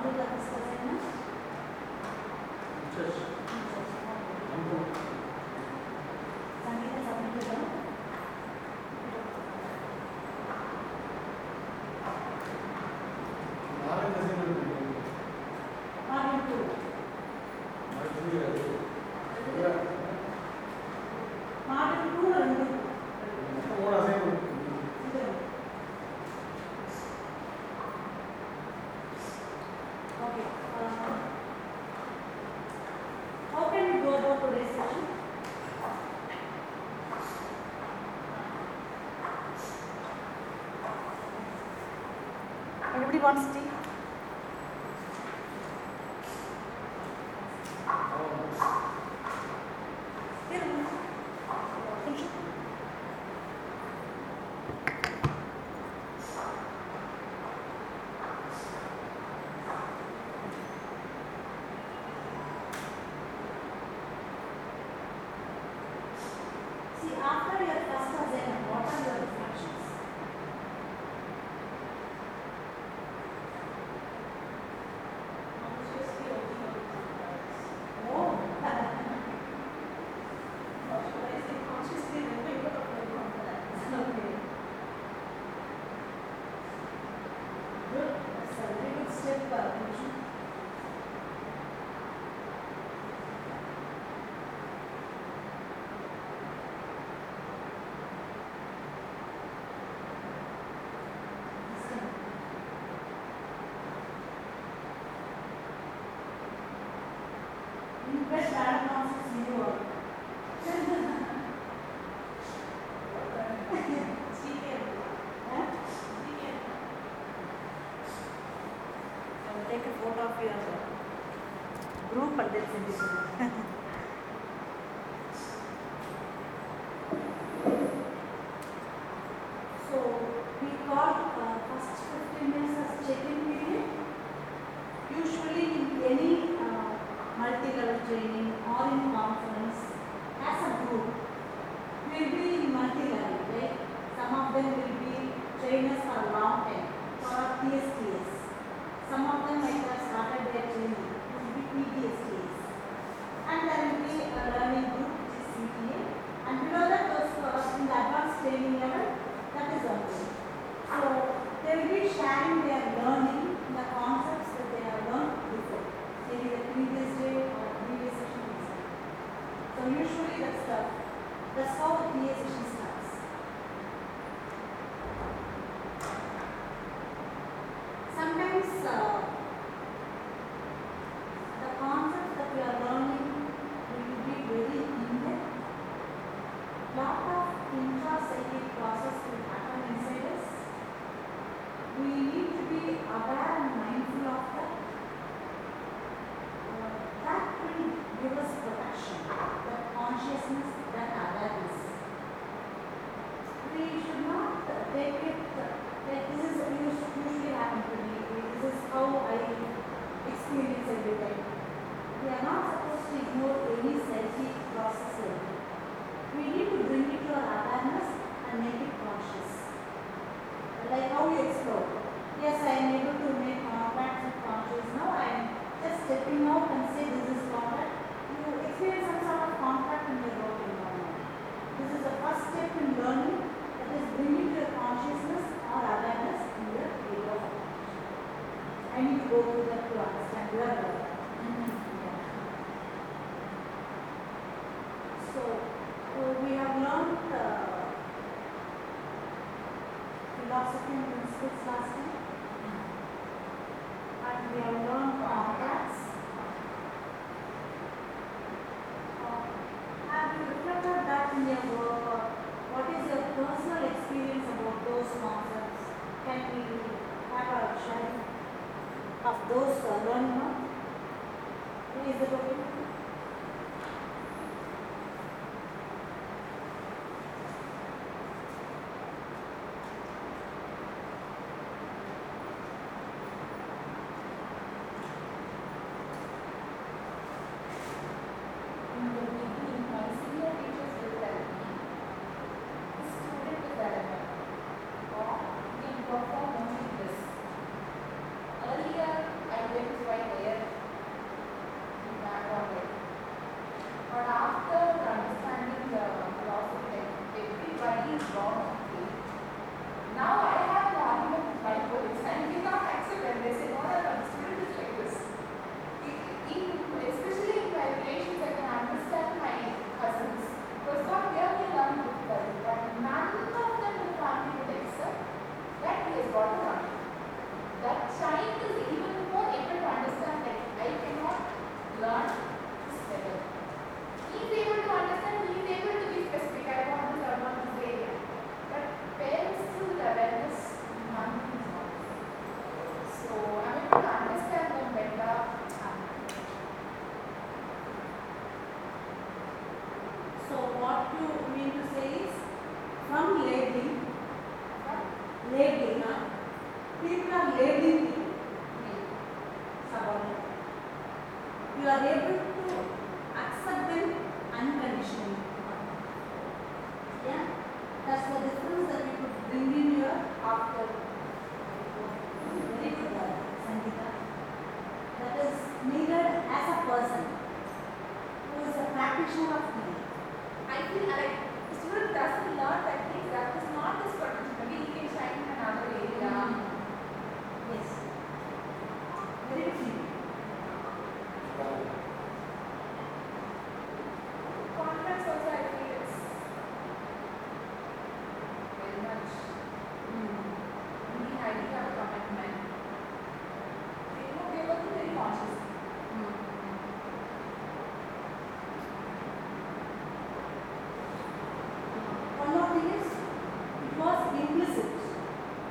हम लोग का डिस्कशन है everyone's tea. Photo of your group पर देख सकते lots of hindrance, fits last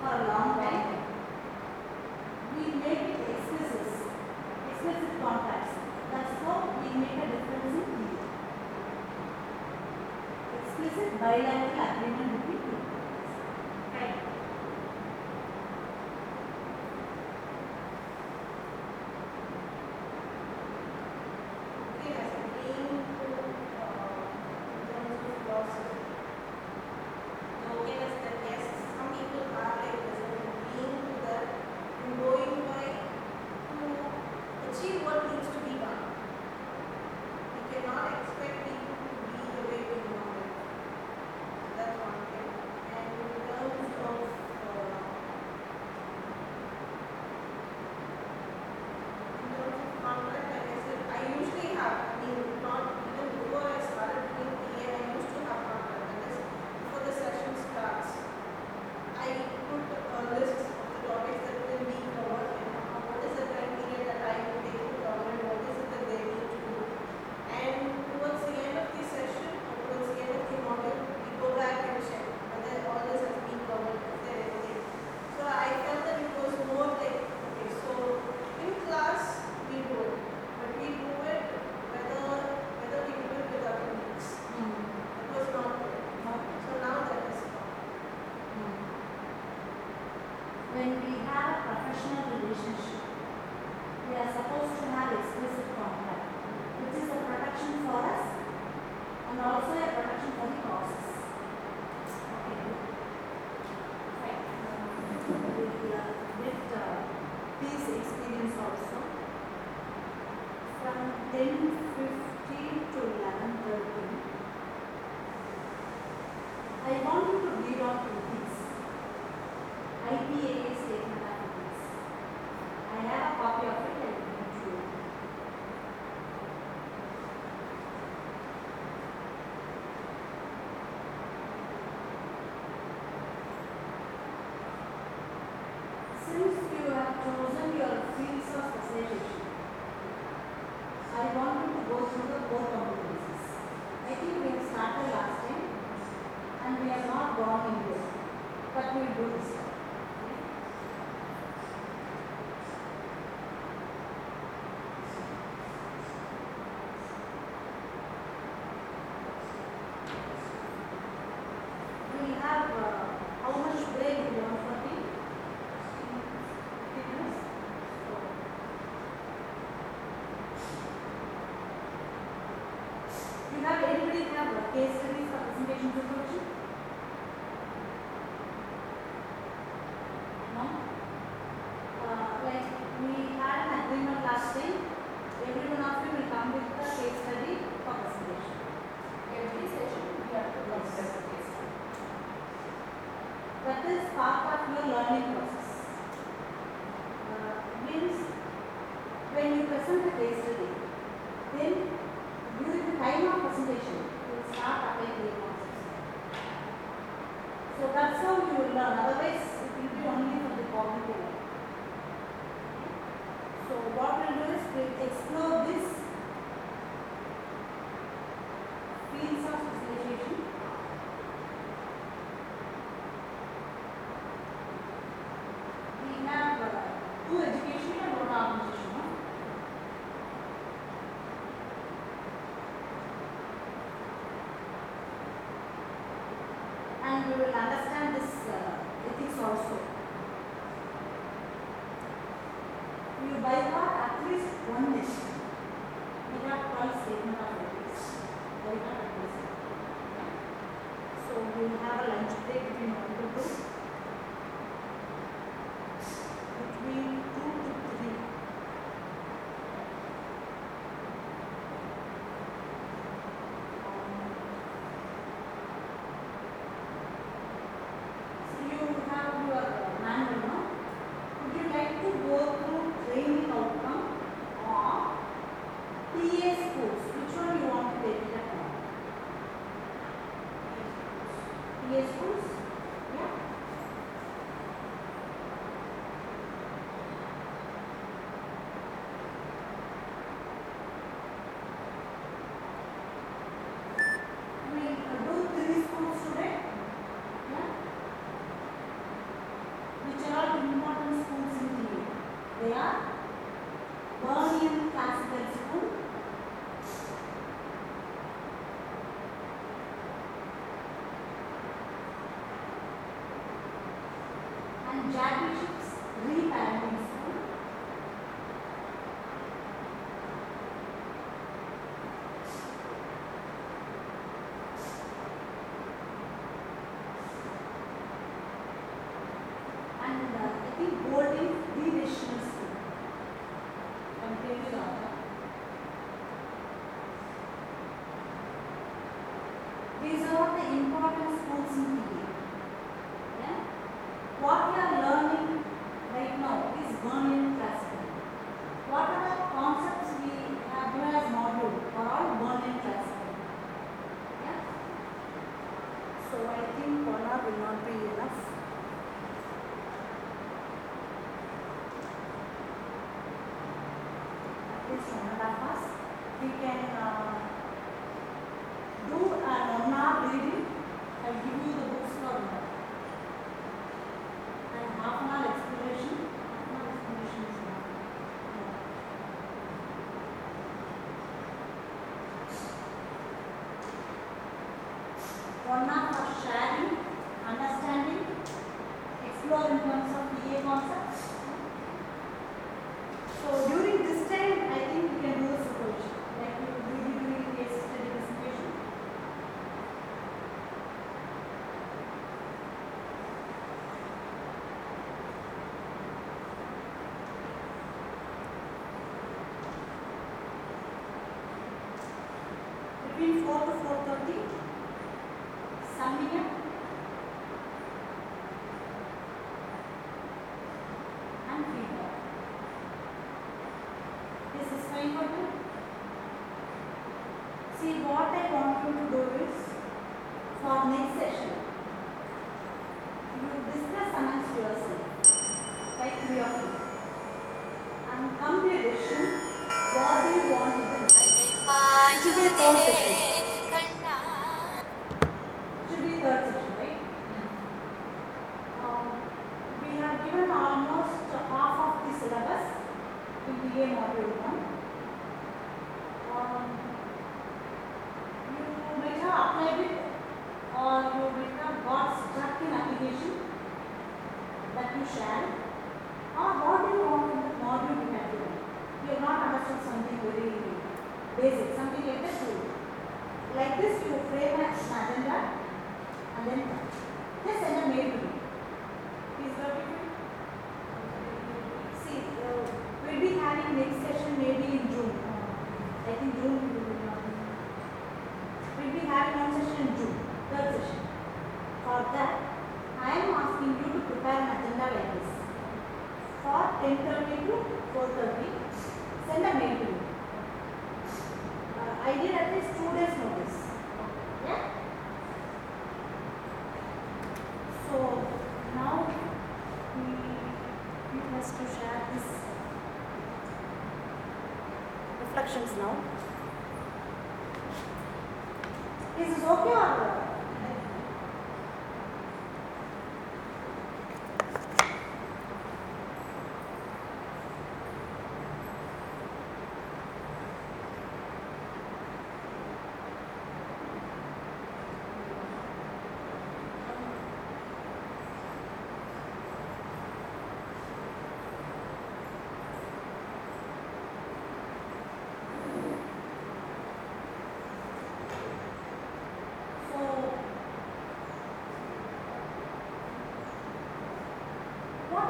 for a long time, we make explicit, contacts. That's how we make a difference in EU. Explicit bilateral agreement case studies for presentations and? No? Uh, like we had an agreement last time, every one of you will come with the case study for presentation. Every session we have to come with a case study. That is part of your learning process. Uh, means when you present the case study, then during the time of presentation, not applicable So that's how you will learn. Otherwise, it will be only for the cognitive level. So what we'll do is we'll explore this fields of specialization. with that. holding the national school. Continue Radha. These are the important schools in Thank you. between 4 to 4.30, summing up BA Module 1. Um, you may have applied it or you may have got stuck in application that you shared or what do you want in the module you have given. You have not understood something very basic, something like this. Like this you frame an agenda and then just send a mail to me. Please I am asking you to prepare an agenda like this. For 10.30 to 4.30, send a mail to me. Uh, I did at least two days notice. Yeah? So, now we, we to share this reflections now. Is this okay or not?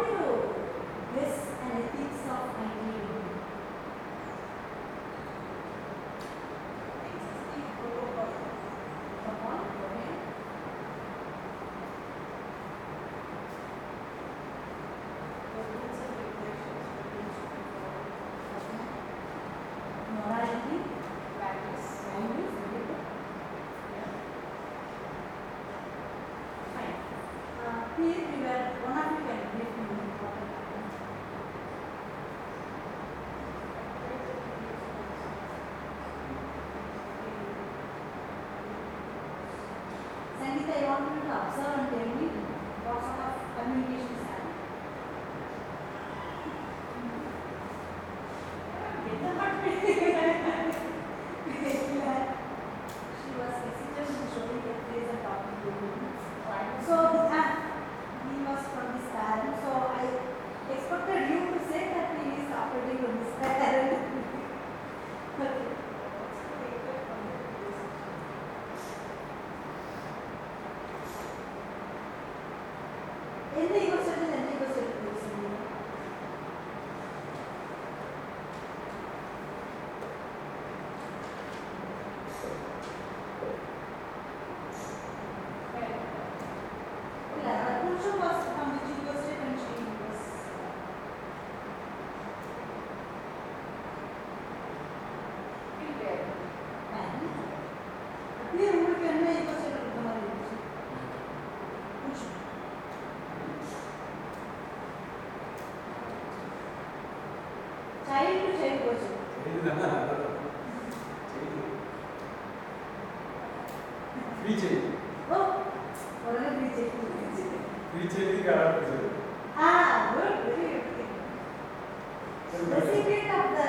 you. Free చేయి ఓ ఒరేయ్ free చేయి free చేయి కదా free చేయి ఆ good very good the secret of the